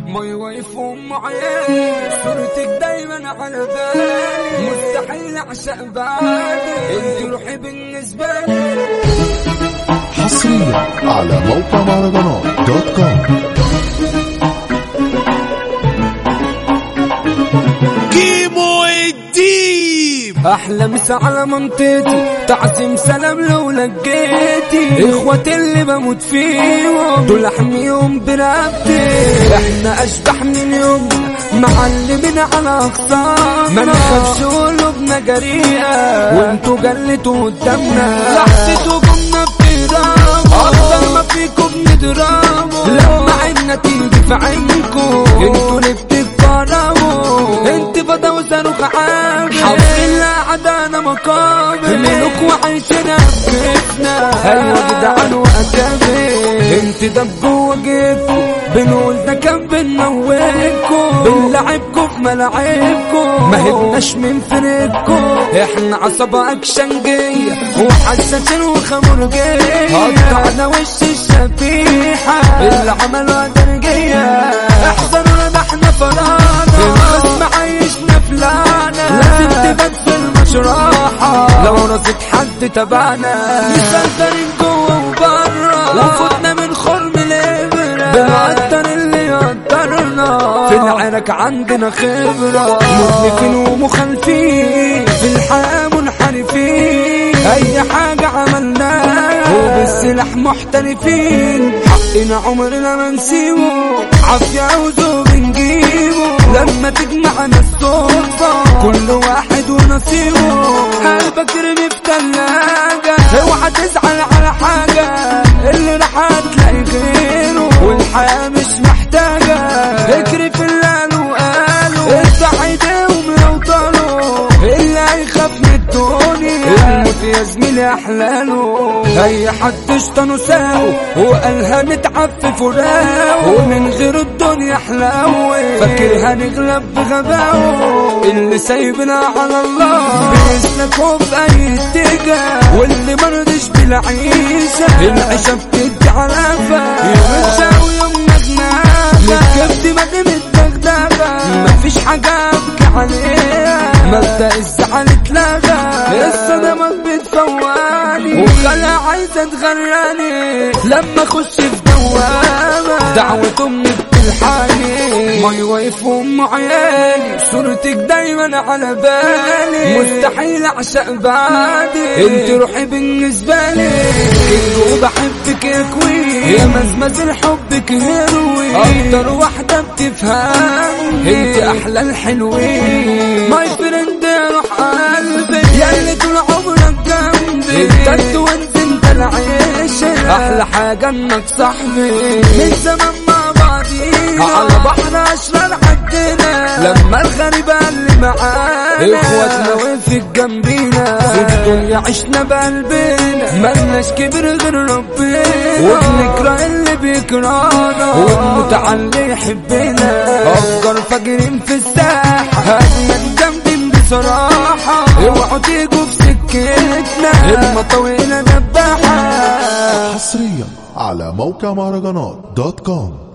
مي ويفهم عيني صورتك دايما على بالي. مستحيل أعشق بعدك انت روحي بالنسبة لي. حصريا على موقع مهرجانات dot com أحلى مسا على منطقتي. تعزيم سلام لو لقيتي. اخواتي اللي بموت فيهم. دول احميهم برقبتي. إحنا أشبح من يومنا معلمين على اقسامنا ما نخافش قلوبنا جريئة. وانتوا جلتوا قدامنا. لحظة هجومنا بتهربوا افضل ما فيكم بنضربوا لما عيننا تيجي في عينكم. أنتوا مقابل. ملوك وعايشين بيتنا أيوه جدعان واكابر انت جوه جيبكم بنقول ده كان بنموتكم. بنلعبكم في ملاعبكم ما هبناش من فريقكم. إحنا عصابة اكشنجية وحساسين وخمرجية قطعنا وش الشبيحة اللي عملوا حد تبعنا. مسافرين جوه وبره وفوتنا من خرم الإبرة. بنقدر اللي يقدرنا. في العرك عندنا خبرة. مخلفين. ومخالفين في الحياة منحرفين. أي حاجة عملناها وبالسلاح محترفين. حقنا عمرنا ما نسيبه عافية وذوق بنجيبه لما تجمعنا الصدفة. كل واحد ونصيبه. قلبك رمي في في قالوا افتح اللي هيخاف من الموت يا زميلي احلاله اي حد اشتنوا ساو. وقالها نتعفف وراو. ومن غير الدنيا حلاوة فاكر هنغلب بغباوه اللي سايبنا على الله. بيسلكوا بأي اتجاه. واللي مرضش بالعيشة. العيشة بتدي علافة يوم عليها. مبدأ الزعل اتلغى الصدمات بتفواني وخلا عايزة تغراني لما أخش في دوامة. دعوة أمي بتلحاني مي واقف ام عيالي صورتك دايما على بالي. مستحيل أعشق بعدك انت روحي بالنسبة لي. كنت وبحبك يا queen يا مزمز الحبك هروي أكتر واحدة بتفهم انت أحلى الحلوين. my friend يا روح قلبي. يا اللي طول عمرك جنبي. أنت وانت انت العيشة. أحلى حاجة إنك صاحبي. من زمان على بحر أشرار حدنا. لما الغريب اللي معانا. إخواتنا. وقفت جنبينا. في الدنيا عشنا بقلبنا. ملناش كبر غير ربنا. وبنكره اللي بيكرهنا. والمتعلي يحبنا. افكار فاجرين في الساحة. اجمد جنبين بصراحة. اوعوا تيجوا في سكتنا. المطاويل دباحة حصريا على موقع مهرجانات دوت كوم.